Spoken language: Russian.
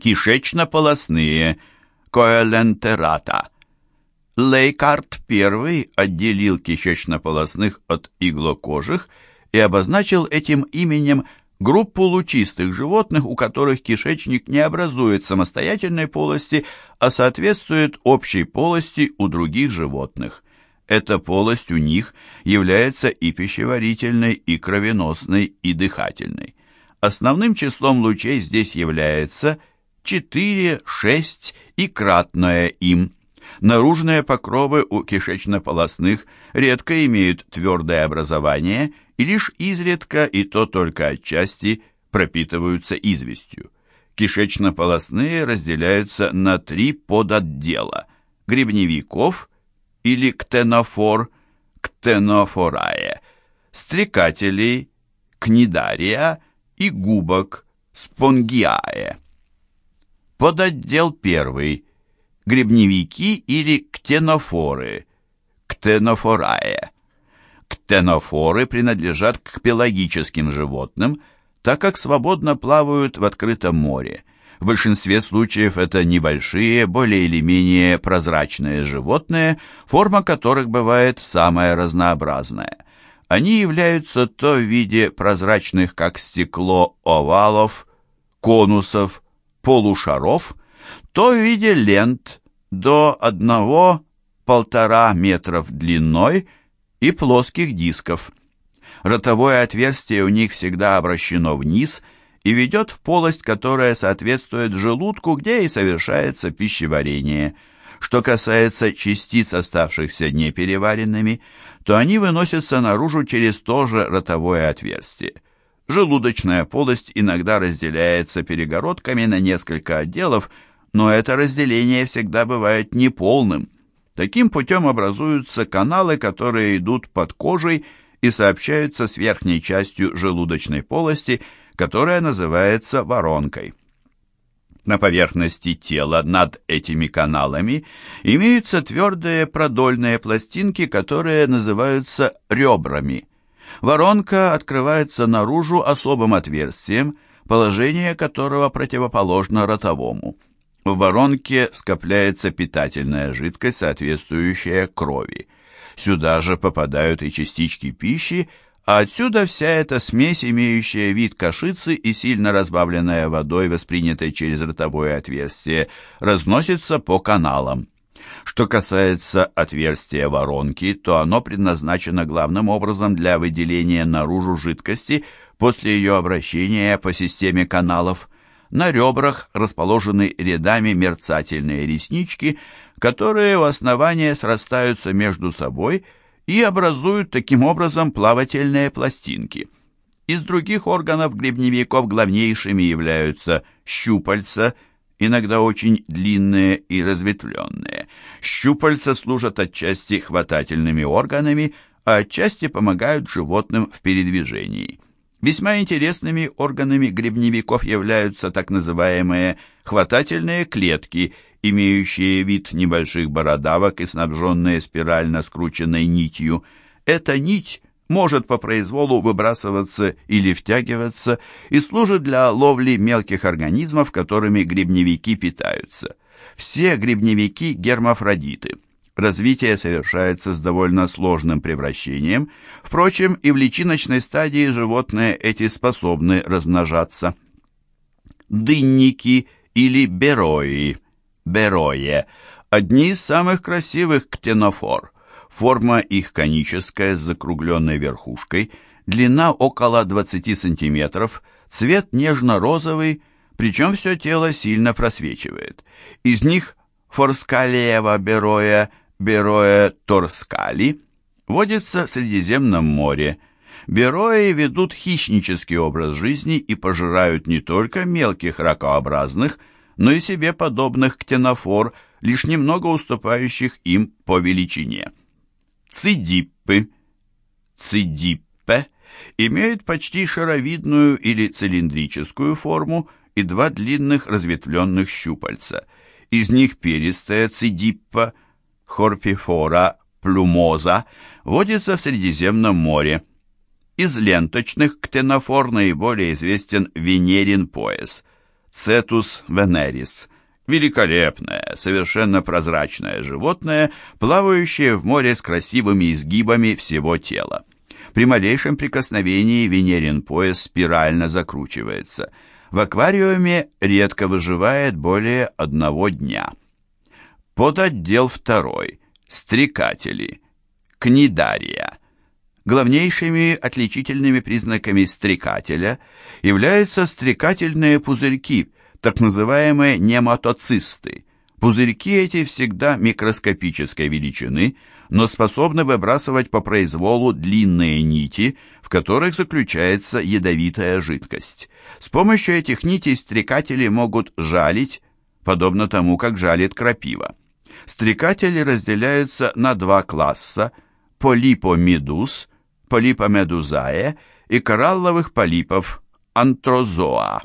Кишечно-полосные коэлентерата. Лейкарт I отделил кишечно-полосных от иглокожих и обозначил этим именем группу лучистых животных, у которых кишечник не образует самостоятельной полости, а соответствует общей полости у других животных. Эта полость у них является и пищеварительной, и кровеносной, и дыхательной. Основным числом лучей здесь является 4, 6 и кратное им. Наружные покровы у кишечно-полосных редко имеют твердое образование и лишь изредка, и то только отчасти, пропитываются известью. Кишечно-полосные разделяются на три подотдела – грибневиков или ктенофор, ктенофорае, стрекателей, книдария и губок, спонгиае. Подотдел первый – грибневики или ктенофоры, ктенофорае. Ктенофоры принадлежат к пелагическим животным, так как свободно плавают в открытом море. В большинстве случаев это небольшие, более или менее прозрачные животные, форма которых бывает самая разнообразная. Они являются то в виде прозрачных, как стекло, овалов, конусов, полушаров, то в виде лент до одного-полтора метров длиной – и плоских дисков. Ротовое отверстие у них всегда обращено вниз и ведет в полость, которая соответствует желудку, где и совершается пищеварение. Что касается частиц, оставшихся непереваренными, то они выносятся наружу через то же ротовое отверстие. Желудочная полость иногда разделяется перегородками на несколько отделов, но это разделение всегда бывает неполным. Таким путем образуются каналы, которые идут под кожей и сообщаются с верхней частью желудочной полости, которая называется воронкой. На поверхности тела над этими каналами имеются твердые продольные пластинки, которые называются ребрами. Воронка открывается наружу особым отверстием, положение которого противоположно ротовому. В воронке скопляется питательная жидкость, соответствующая крови. Сюда же попадают и частички пищи, а отсюда вся эта смесь, имеющая вид кашицы и сильно разбавленная водой, воспринятой через ротовое отверстие, разносится по каналам. Что касается отверстия воронки, то оно предназначено главным образом для выделения наружу жидкости после ее обращения по системе каналов. На ребрах расположены рядами мерцательные реснички, которые у основания срастаются между собой и образуют таким образом плавательные пластинки. Из других органов грибневиков главнейшими являются щупальца, иногда очень длинные и разветвленные. Щупальца служат отчасти хватательными органами, а отчасти помогают животным в передвижении. Весьма интересными органами грибневиков являются так называемые хватательные клетки, имеющие вид небольших бородавок и снабженные спирально скрученной нитью. Эта нить может по произволу выбрасываться или втягиваться и служит для ловли мелких организмов, которыми грибневики питаются. Все грибневики гермафродиты – Развитие совершается с довольно сложным превращением, впрочем, и в личиночной стадии животные эти способны размножаться. Дынники или берои, берое, одни из самых красивых ктенофор. Форма их коническая с закругленной верхушкой, длина около 20 сантиметров, цвет нежно-розовый, причем все тело сильно просвечивает. Из них форскалеева бероя Бероэ торскали водится в Средиземном море. Берои ведут хищнический образ жизни и пожирают не только мелких ракообразных, но и себе подобных ктенофор, лишь немного уступающих им по величине. Цидиппы, цидиппе, имеют почти шаровидную или цилиндрическую форму и два длинных разветвленных щупальца. Из них перистая цидиппа – хорпифора плюмоза водится в Средиземном море. Из ленточных ктенофор наиболее известен венерин пояс. цетус венерис, великолепное, совершенно прозрачное животное, плавающее в море с красивыми изгибами всего тела. При малейшем прикосновении венерин пояс спирально закручивается. В аквариуме редко выживает более одного дня. Подотдел второй. Стрекатели. Книдария. Главнейшими отличительными признаками стрекателя являются стрекательные пузырьки, так называемые нематоцисты. Пузырьки эти всегда микроскопической величины, но способны выбрасывать по произволу длинные нити, в которых заключается ядовитая жидкость. С помощью этих нитей стрекатели могут жалить, подобно тому, как жалит крапива. Стрекатели разделяются на два класса – полипомедуз, полипомедузае и коралловых полипов – антрозоа.